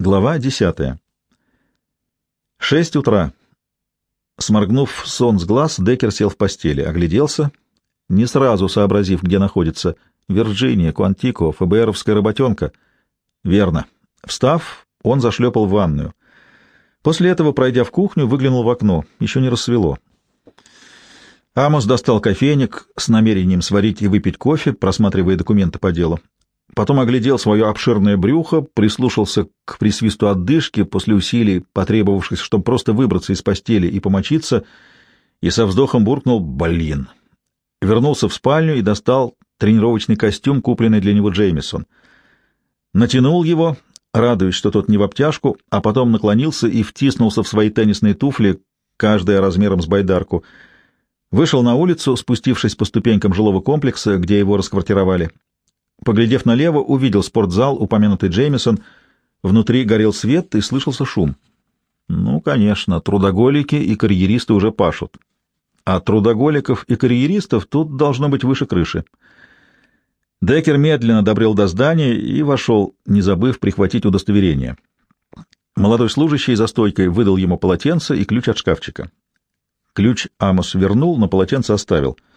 Глава десятая. Шесть утра. Сморгнув сон с глаз, Деккер сел в постели, огляделся, не сразу сообразив, где находится Вирджиния, Куантико, ФБРовская работенка. Верно. Встав, он зашлепал в ванную. После этого, пройдя в кухню, выглянул в окно. Еще не рассвело. Амос достал кофейник с намерением сварить и выпить кофе, просматривая документы по делу. Потом оглядел свое обширное брюхо, прислушался к присвисту отдышки после усилий, потребовавшихся, чтобы просто выбраться из постели и помочиться, и со вздохом буркнул «Блин!». Вернулся в спальню и достал тренировочный костюм, купленный для него Джеймисон. Натянул его, радуясь, что тот не в обтяжку, а потом наклонился и втиснулся в свои теннисные туфли, каждая размером с байдарку. Вышел на улицу, спустившись по ступенькам жилого комплекса, где его расквартировали. Поглядев налево, увидел спортзал, упомянутый Джеймисон. Внутри горел свет и слышался шум. Ну, конечно, трудоголики и карьеристы уже пашут. А трудоголиков и карьеристов тут должно быть выше крыши. Деккер медленно добрел до здания и вошел, не забыв прихватить удостоверение. Молодой служащий за стойкой выдал ему полотенце и ключ от шкафчика. Ключ Амос вернул, но полотенце оставил —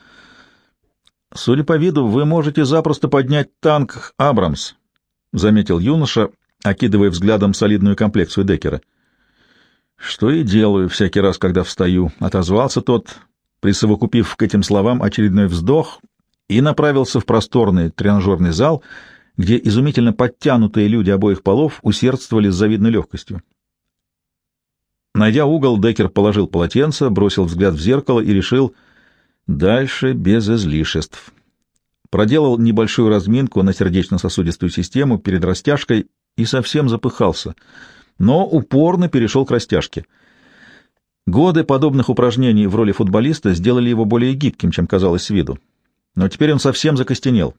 Судя по виду, вы можете запросто поднять танк «Абрамс», — заметил юноша, окидывая взглядом солидную комплекцию Деккера. «Что и делаю всякий раз, когда встаю», — отозвался тот, присовокупив к этим словам очередной вздох, и направился в просторный тренажерный зал, где изумительно подтянутые люди обоих полов усердствовали с завидной легкостью. Найдя угол, Деккер положил полотенце, бросил взгляд в зеркало и решил — Дальше без излишеств. Проделал небольшую разминку на сердечно-сосудистую систему перед растяжкой и совсем запыхался, но упорно перешел к растяжке. Годы подобных упражнений в роли футболиста сделали его более гибким, чем казалось с виду. Но теперь он совсем закостенел.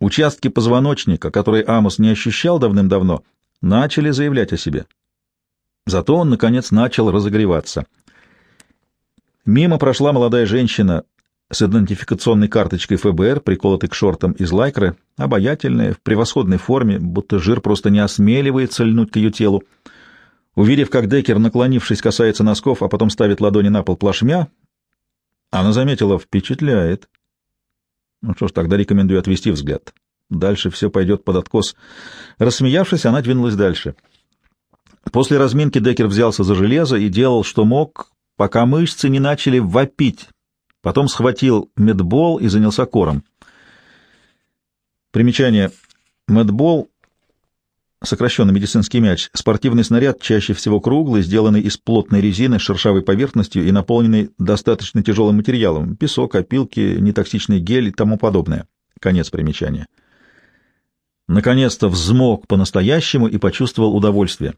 Участки позвоночника, которые Амос не ощущал давным-давно, начали заявлять о себе. Зато он, наконец, начал разогреваться — Мимо прошла молодая женщина с идентификационной карточкой ФБР, приколотой к шортам из лайкры, обаятельная, в превосходной форме, будто жир просто не осмеливается льнуть к ее телу. Увидев, как Деккер, наклонившись, касается носков, а потом ставит ладони на пол плашмя, она заметила, впечатляет. Ну что ж, тогда рекомендую отвести взгляд. Дальше все пойдет под откос. Рассмеявшись, она двинулась дальше. После разминки Деккер взялся за железо и делал, что мог, пока мышцы не начали вопить. Потом схватил медбол и занялся кором. Примечание. Медбол — сокращенный медицинский мяч, спортивный снаряд, чаще всего круглый, сделанный из плотной резины шершавой поверхностью и наполненный достаточно тяжелым материалом — песок, опилки, нетоксичный гель и тому подобное. Конец примечания. Наконец-то взмок по-настоящему и почувствовал удовольствие.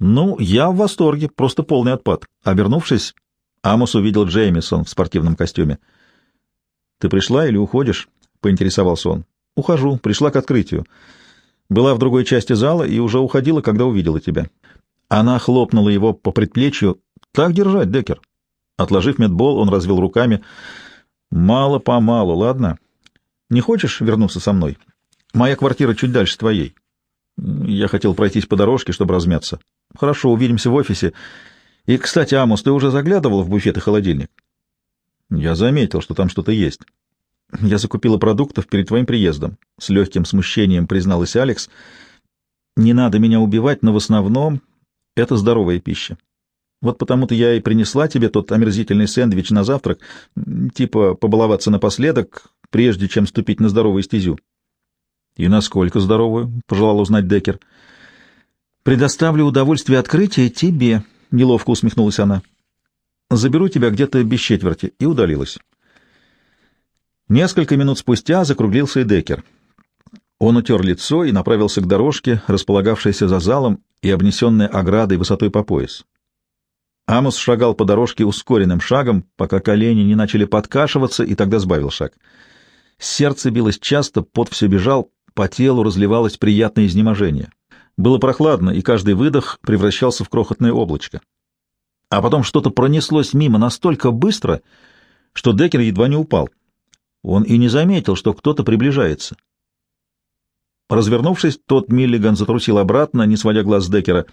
«Ну, я в восторге, просто полный отпад». Обернувшись, Амос увидел Джеймисон в спортивном костюме. «Ты пришла или уходишь?» — поинтересовался он. «Ухожу. Пришла к открытию. Была в другой части зала и уже уходила, когда увидела тебя». Она хлопнула его по предплечью. «Так держать, Деккер». Отложив медбол, он развел руками. «Мало-помалу, ладно? Не хочешь вернуться со мной? Моя квартира чуть дальше твоей». Я хотел пройтись по дорожке, чтобы размяться. Хорошо, увидимся в офисе. И, кстати, Амос, ты уже заглядывал в буфет и холодильник? Я заметил, что там что-то есть. Я закупила продуктов перед твоим приездом. С легким смущением призналась Алекс. Не надо меня убивать, но в основном это здоровая пища. Вот потому-то я и принесла тебе тот омерзительный сэндвич на завтрак, типа побаловаться напоследок, прежде чем ступить на здоровую стезю. — И насколько здоровую? — пожелал узнать Деккер. — «Предоставлю удовольствие открытия тебе», — неловко усмехнулась она. «Заберу тебя где-то без четверти», и удалилась. Несколько минут спустя закруглился и Деккер. Он утер лицо и направился к дорожке, располагавшейся за залом и обнесенной оградой высотой по пояс. Амос шагал по дорожке ускоренным шагом, пока колени не начали подкашиваться, и тогда сбавил шаг. Сердце билось часто, пот все бежал, по телу разливалось приятное изнеможение. Было прохладно, и каждый выдох превращался в крохотное облачко. А потом что-то пронеслось мимо настолько быстро, что Деккер едва не упал. Он и не заметил, что кто-то приближается. Развернувшись, тот Миллиган затрусил обратно, не сводя глаз с Деккера.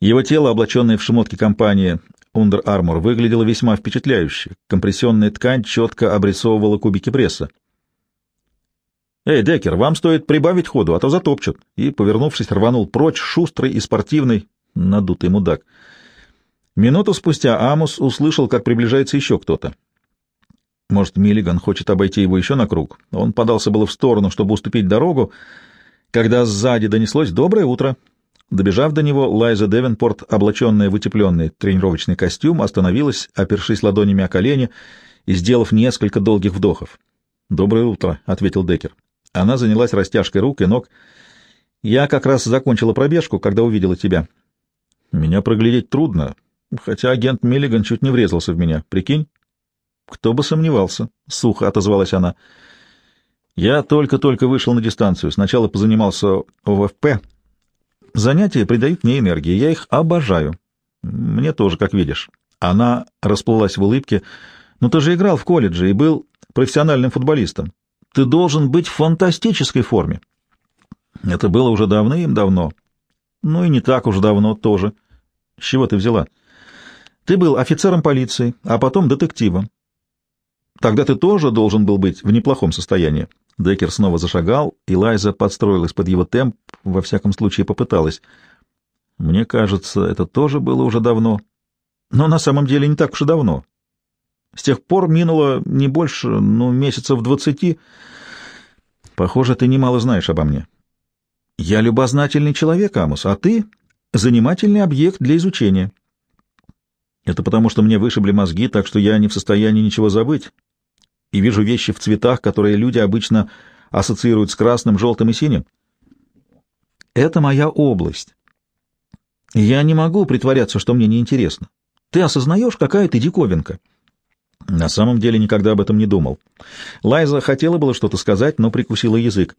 Его тело, облаченное в шмотки компании Under Armour, выглядело весьма впечатляюще. Компрессионная ткань четко обрисовывала кубики пресса. «Эй, Деккер, вам стоит прибавить ходу, а то затопчут!» И, повернувшись, рванул прочь, шустрый и спортивный, надутый мудак. Минуту спустя Амус услышал, как приближается еще кто-то. Может, Миллиган хочет обойти его еще на круг? Он подался было в сторону, чтобы уступить дорогу, когда сзади донеслось «Доброе утро!». Добежав до него, Лайза Девенпорт, облаченная в утепленный тренировочный костюм, остановилась, опершись ладонями о колени и сделав несколько долгих вдохов. «Доброе утро», — ответил Деккер. Она занялась растяжкой рук и ног. «Я как раз закончила пробежку, когда увидела тебя». «Меня проглядеть трудно, хотя агент Миллиган чуть не врезался в меня. Прикинь?» Кто бы сомневался, — сухо отозвалась она. Я только-только вышел на дистанцию. Сначала позанимался ОВФП. Занятия придают мне энергии. Я их обожаю. Мне тоже, как видишь. Она расплылась в улыбке. Ну ты же играл в колледже и был профессиональным футболистом. Ты должен быть в фантастической форме. Это было уже давным-давно. Ну и не так уж давно тоже. С чего ты взяла? Ты был офицером полиции, а потом детективом. Тогда ты тоже должен был быть в неплохом состоянии. Деккер снова зашагал, и Лайза подстроилась под его темп, во всяком случае попыталась. Мне кажется, это тоже было уже давно. Но на самом деле не так уж и давно. С тех пор минуло не больше, ну, месяцев двадцати. Похоже, ты немало знаешь обо мне. Я любознательный человек, Амус, а ты — занимательный объект для изучения. Это потому, что мне вышибли мозги, так что я не в состоянии ничего забыть и вижу вещи в цветах, которые люди обычно ассоциируют с красным, желтым и синим. Это моя область. Я не могу притворяться, что мне неинтересно. Ты осознаешь, какая ты диковинка? На самом деле никогда об этом не думал. Лайза хотела было что-то сказать, но прикусила язык.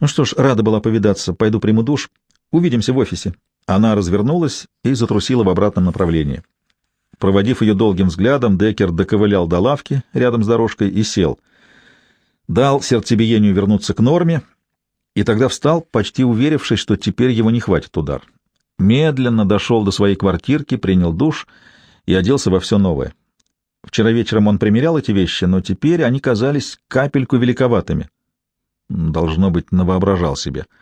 Ну что ж, рада была повидаться. Пойду приму душ. Увидимся в офисе. Она развернулась и затрусила в обратном направлении. Проводив ее долгим взглядом, Деккер доковылял до лавки рядом с дорожкой и сел. Дал сердцебиению вернуться к норме, и тогда встал, почти уверившись, что теперь его не хватит удар. Медленно дошел до своей квартирки, принял душ и оделся во все новое. Вчера вечером он примерял эти вещи, но теперь они казались капельку великоватыми. Должно быть, навоображал себе —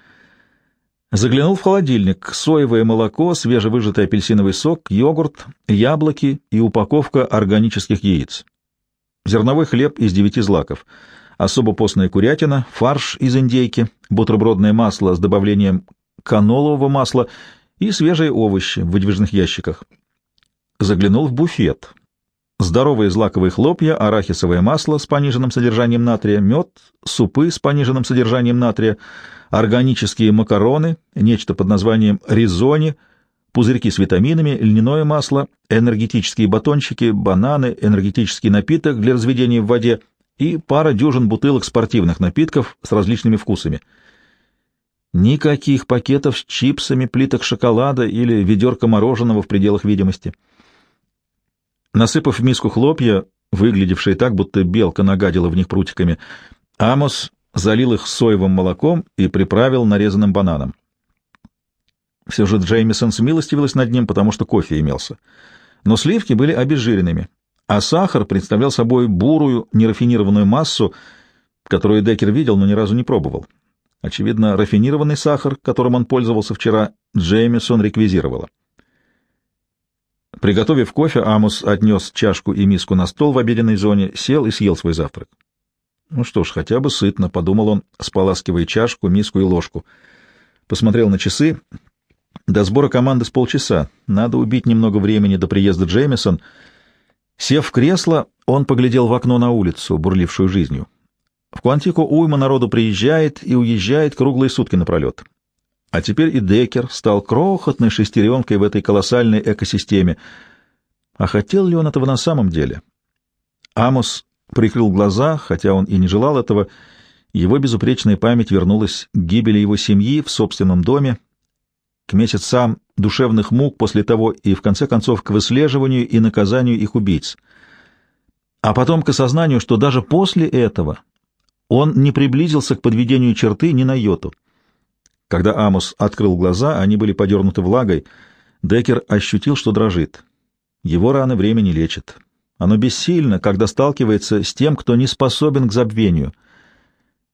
Заглянул в холодильник. Соевое молоко, свежевыжатый апельсиновый сок, йогурт, яблоки и упаковка органических яиц. Зерновой хлеб из девяти злаков. Особо постная курятина, фарш из индейки, бутербродное масло с добавлением канолового масла и свежие овощи в выдвижных ящиках. Заглянул в буфет. Здоровые злаковые хлопья, арахисовое масло с пониженным содержанием натрия, мед, супы с пониженным содержанием натрия — органические макароны, нечто под названием ризони, пузырьки с витаминами, льняное масло, энергетические батончики, бананы, энергетический напиток для разведения в воде и пара дюжин бутылок спортивных напитков с различными вкусами. Никаких пакетов с чипсами, плиток шоколада или ведерка мороженого в пределах видимости. Насыпав в миску хлопья, выглядевшие так, будто белка нагадила в них прутиками, Амос залил их соевым молоком и приправил нарезанным бананом. Все же Джеймисон смилостивилась над ним, потому что кофе имелся. Но сливки были обезжиренными, а сахар представлял собой бурую, нерафинированную массу, которую Деккер видел, но ни разу не пробовал. Очевидно, рафинированный сахар, которым он пользовался вчера, Джеймисон реквизировала. Приготовив кофе, Амус отнес чашку и миску на стол в обеденной зоне, сел и съел свой завтрак. Ну что ж, хотя бы сытно, — подумал он, споласкивая чашку, миску и ложку. Посмотрел на часы. До сбора команды с полчаса. Надо убить немного времени до приезда Джеймисон. Сев в кресло, он поглядел в окно на улицу, бурлившую жизнью. В Квантику уйма народу приезжает и уезжает круглые сутки напролет. А теперь и Декер стал крохотной шестеренкой в этой колоссальной экосистеме. А хотел ли он этого на самом деле? Амос прикрыл глаза, хотя он и не желал этого. Его безупречная память вернулась к гибели его семьи в собственном доме, к месяцам душевных мук после того и, в конце концов, к выслеживанию и наказанию их убийц. А потом к осознанию, что даже после этого Он не приблизился к подведению черты ни на йоту. Когда Амос открыл глаза, они были подернуты влагой. Деккер ощутил, что дрожит. Его раны время не лечит. Оно бессильно, когда сталкивается с тем, кто не способен к забвению.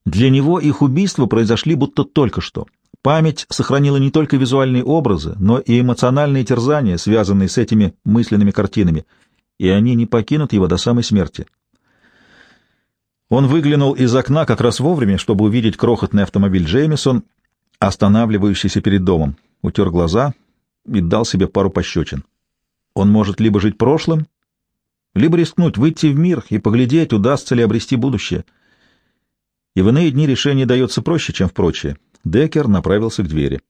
Для него их убийства произошли будто только что. Память сохранила не только визуальные образы, но и эмоциональные терзания, связанные с этими мысленными картинами, и они не покинут его до самой смерти. Он выглянул из окна как раз вовремя, чтобы увидеть крохотный автомобиль Джеймисон, останавливающийся перед домом, утер глаза и дал себе пару пощечин. Он может либо жить прошлым, либо рискнуть, выйти в мир и поглядеть, удастся ли обрести будущее. И в иные дни решение дается проще, чем в прочие. Деккер направился к двери.